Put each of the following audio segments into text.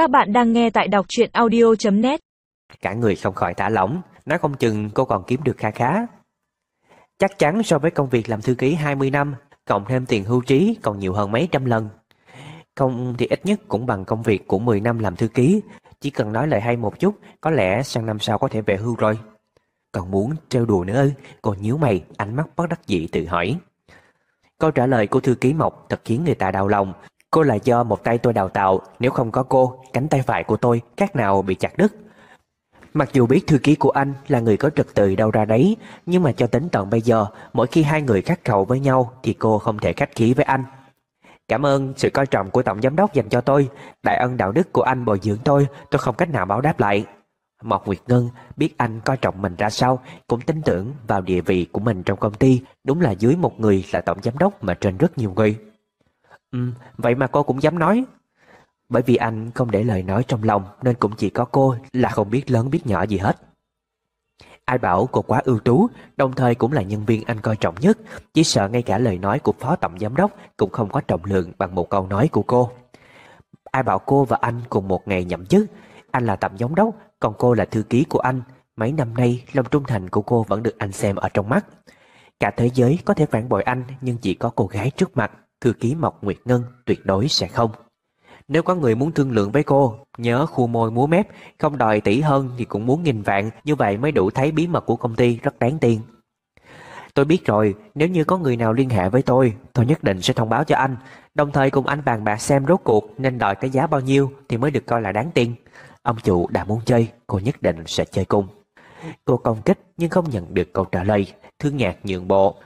Các bạn đang nghe tại đọc truyện audio.net Cả người không khỏi thả lỏng, Nói không chừng cô còn kiếm được kha khá. Chắc chắn so với công việc làm thư ký 20 năm, Cộng thêm tiền hưu trí còn nhiều hơn mấy trăm lần. Không thì ít nhất cũng bằng công việc của 10 năm làm thư ký, Chỉ cần nói lời hay một chút, Có lẽ sang năm sau có thể về hưu rồi. Còn muốn trêu đùa nữa ư? Cô nhíu mày, ánh mắt bất đắc dĩ tự hỏi. Câu trả lời của thư ký Mộc thật khiến người ta đau lòng Cô là do một tay tôi đào tạo Nếu không có cô, cánh tay phải của tôi khác nào bị chặt đứt. Mặc dù biết thư ký của anh là người có trật tự đâu ra đấy Nhưng mà cho tính tận bây giờ Mỗi khi hai người khắc khẩu với nhau Thì cô không thể khách khí với anh. Cảm ơn sự coi trọng của Tổng Giám đốc dành cho tôi. Đại ân đạo đức của anh bồi dưỡng tôi Tôi không cách nào báo đáp lại. Mộc Nguyệt Ngân biết anh coi trọng mình ra sao Cũng tin tưởng vào địa vị của mình trong công ty. Đúng là dưới một người là Tổng Giám đốc Mà trên rất nhiều người. Ừ, vậy mà cô cũng dám nói. Bởi vì anh không để lời nói trong lòng Nên cũng chỉ có cô là không biết lớn biết nhỏ gì hết. Ai bảo cô quá ưu tú Đồng thời cũng là nhân viên anh coi trọng nhất Chỉ sợ ngay cả lời nói của phó tổng giám đốc Cũng không có trọng lượng bằng một câu nói của cô. Ai bảo cô và anh cùng một ngày nhậm chức Anh là tổng giám đốc Còn cô là thư ký của anh. Mấy năm nay lòng trung thành của cô vẫn được anh xem ở trong mắt. Cả thế giới có thể phản bội anh Nhưng chỉ có cô gái trước mặt. Thư ký Mộc Nguyệt Ngân tuyệt đối sẽ không. Nếu có người muốn thương lượng với cô, Nhớ khu môi múa mép, Không đòi tỷ hơn thì cũng muốn nghìn vạn, Như vậy mới đủ thấy bí mật của công ty rất đáng tiền Tôi biết rồi, Nếu như có người nào liên hệ với tôi Tôi nhất định sẽ thông báo cho anh. Đồng thời cùng anh bàn bạc xem rốt cuộc Nên đòi cái giá bao nhiêu Thì mới được coi là đáng tiền Ông chủ đã muốn chơi, Cô nhất định sẽ chơi cùng. Cô công kích nhưng không nhận được câu trả lời, Thương nhạc nhượng bộ.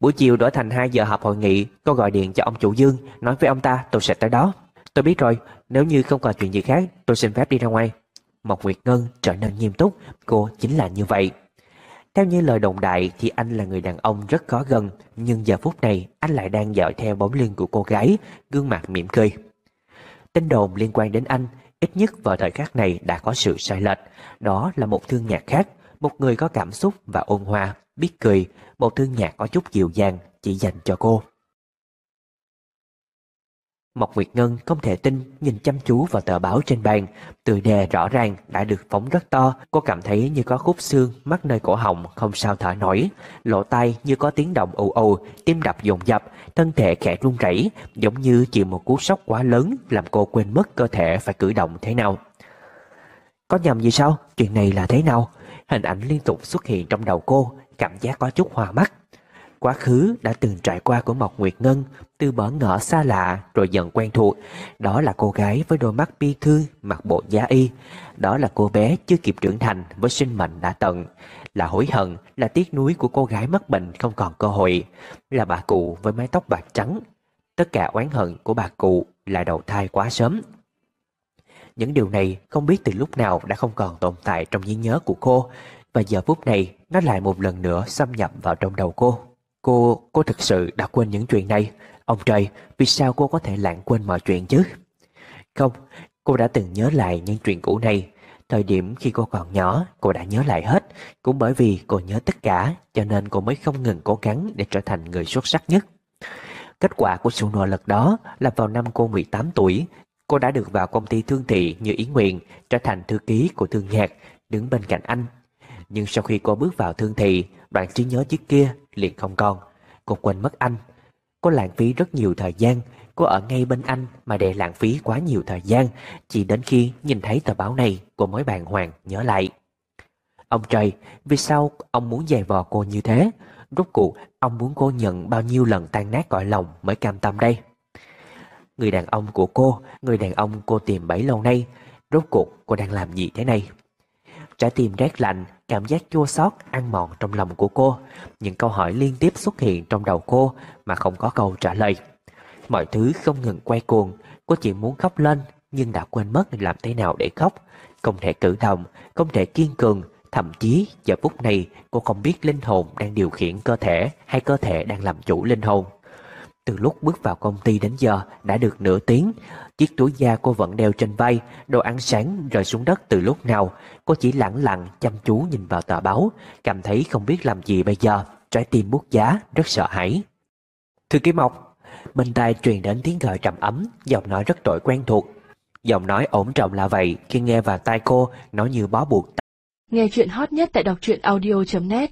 Buổi chiều đổi thành 2 giờ họp hội nghị Tôi gọi điện cho ông chủ Dương, Nói với ông ta, tôi sẽ tới đó. Tôi biết rồi, Nếu như không còn chuyện gì khác, Tôi xin phép đi ra ngoài. Mộc Nguyệt Ngân trở nên nghiêm túc, Cô chính là như vậy. Theo như lời đồng đại thì anh là người đàn ông rất khó gần, Nhưng giờ phút này anh lại đang dõi theo bóng lưng của cô gái, Gương mặt mỉm cười. Tin đồn liên quan đến anh, Ít nhất vào thời khắc này đã có sự sai lệch. Đó là một thương nhạc khác. Một người có cảm xúc và ôn hòa Biết cười Một thương nhạc có chút dịu dàng Chỉ dành cho cô Mộc Nguyệt Ngân không thể tin nhìn chăm chú vào tờ báo trên bàn, từ đề rõ ràng đã được phóng rất to, cô cảm thấy như có khúc xương mắc nơi cổ họng không sao thở nổi, lỗ tai như có tiếng động ù ù, tim đập dồn dập, thân thể khẽ run rẩy, giống như chịu một cú sốc quá lớn làm cô quên mất cơ thể phải cử động thế nào. Có nhầm gì sao? Chuyện này là thế nào? Hình ảnh liên tục xuất hiện trong đầu cô, cảm giác có chút hoa mắt. Quá khứ đã từng trải qua của Mộc Nguyệt Ngân, từ bỡ ngỡ xa lạ rồi dần quen thuộc. Đó là cô gái với đôi mắt bi thương, mặc bộ giá y. Đó là cô bé chưa kịp trưởng thành với sinh mệnh đã tận. Là hối hận, là tiếc nuối của cô gái mất bệnh không còn cơ hội. Là bà cụ với mái tóc bạc trắng. Tất cả oán hận của bà cụ là đầu thai quá sớm. Những điều này không biết từ lúc nào đã không còn tồn tại trong trí nhớ của cô. Và giờ phút này nó lại một lần nữa xâm nhập vào trong đầu cô. Cô, cô thực sự đã quên những chuyện này. Ông trời, vì sao cô có thể lãng quên mọi chuyện chứ? Không, cô đã từng nhớ lại những chuyện cũ này. Thời điểm khi cô còn nhỏ, cô đã nhớ lại hết. Cũng bởi vì cô nhớ tất cả, cho nên cô mới không ngừng cố gắng để trở thành người xuất sắc nhất. Kết quả của sự nỗ lực đó là vào năm cô 18 tuổi, cô đã được vào công ty thương thị như ý nguyện, trở thành thư ký của thương nhạc, đứng bên cạnh anh. Nhưng sau khi cô bước vào thương thị, đoạn trí nhớ trước kia liền không còn. Cô quên mất anh. Cô lãng phí rất nhiều thời gian. Cô ở ngay bên anh mà để lãng phí quá nhiều thời gian. Chỉ đến khi nhìn thấy tờ báo này, cô mới bàng hoàng nhớ lại. Ông trời, vì sao ông muốn dày vò cô như thế? Rốt cuộc, ông muốn cô nhận bao nhiêu lần tan nát cõi lòng mới cam tâm đây? Người đàn ông của cô, người đàn ông cô tìm bấy lâu nay, rốt cuộc cô đang làm gì thế này? Trái tim rét lạnh, cảm giác chua xót ăn mòn trong lòng của cô. Những câu hỏi liên tiếp xuất hiện trong đầu cô mà không có câu trả lời. Mọi thứ không ngừng quay cuồng, cô chỉ muốn khóc lên nhưng đã quên mất làm thế nào để khóc. Không thể cử động, không thể kiên cường, thậm chí giờ phút này cô không biết linh hồn đang điều khiển cơ thể hay cơ thể đang làm chủ linh hồn. Từ lúc bước vào công ty đến giờ đã được nửa tiếng, chiếc túi da cô vẫn đeo trên vai, đồ ăn sáng rơi xuống đất từ lúc nào. Cô chỉ lặng lặng chăm chú nhìn vào tờ báo, cảm thấy không biết làm gì bây giờ, trái tim bút giá, rất sợ hãi. Thư ký Mộc, bên tai truyền đến tiếng gọi trầm ấm, giọng nói rất tội quen thuộc. Giọng nói ổn trọng là vậy, khi nghe vào tai cô, nó như bó buộc Nghe chuyện hot nhất tại đọc truyện audio.net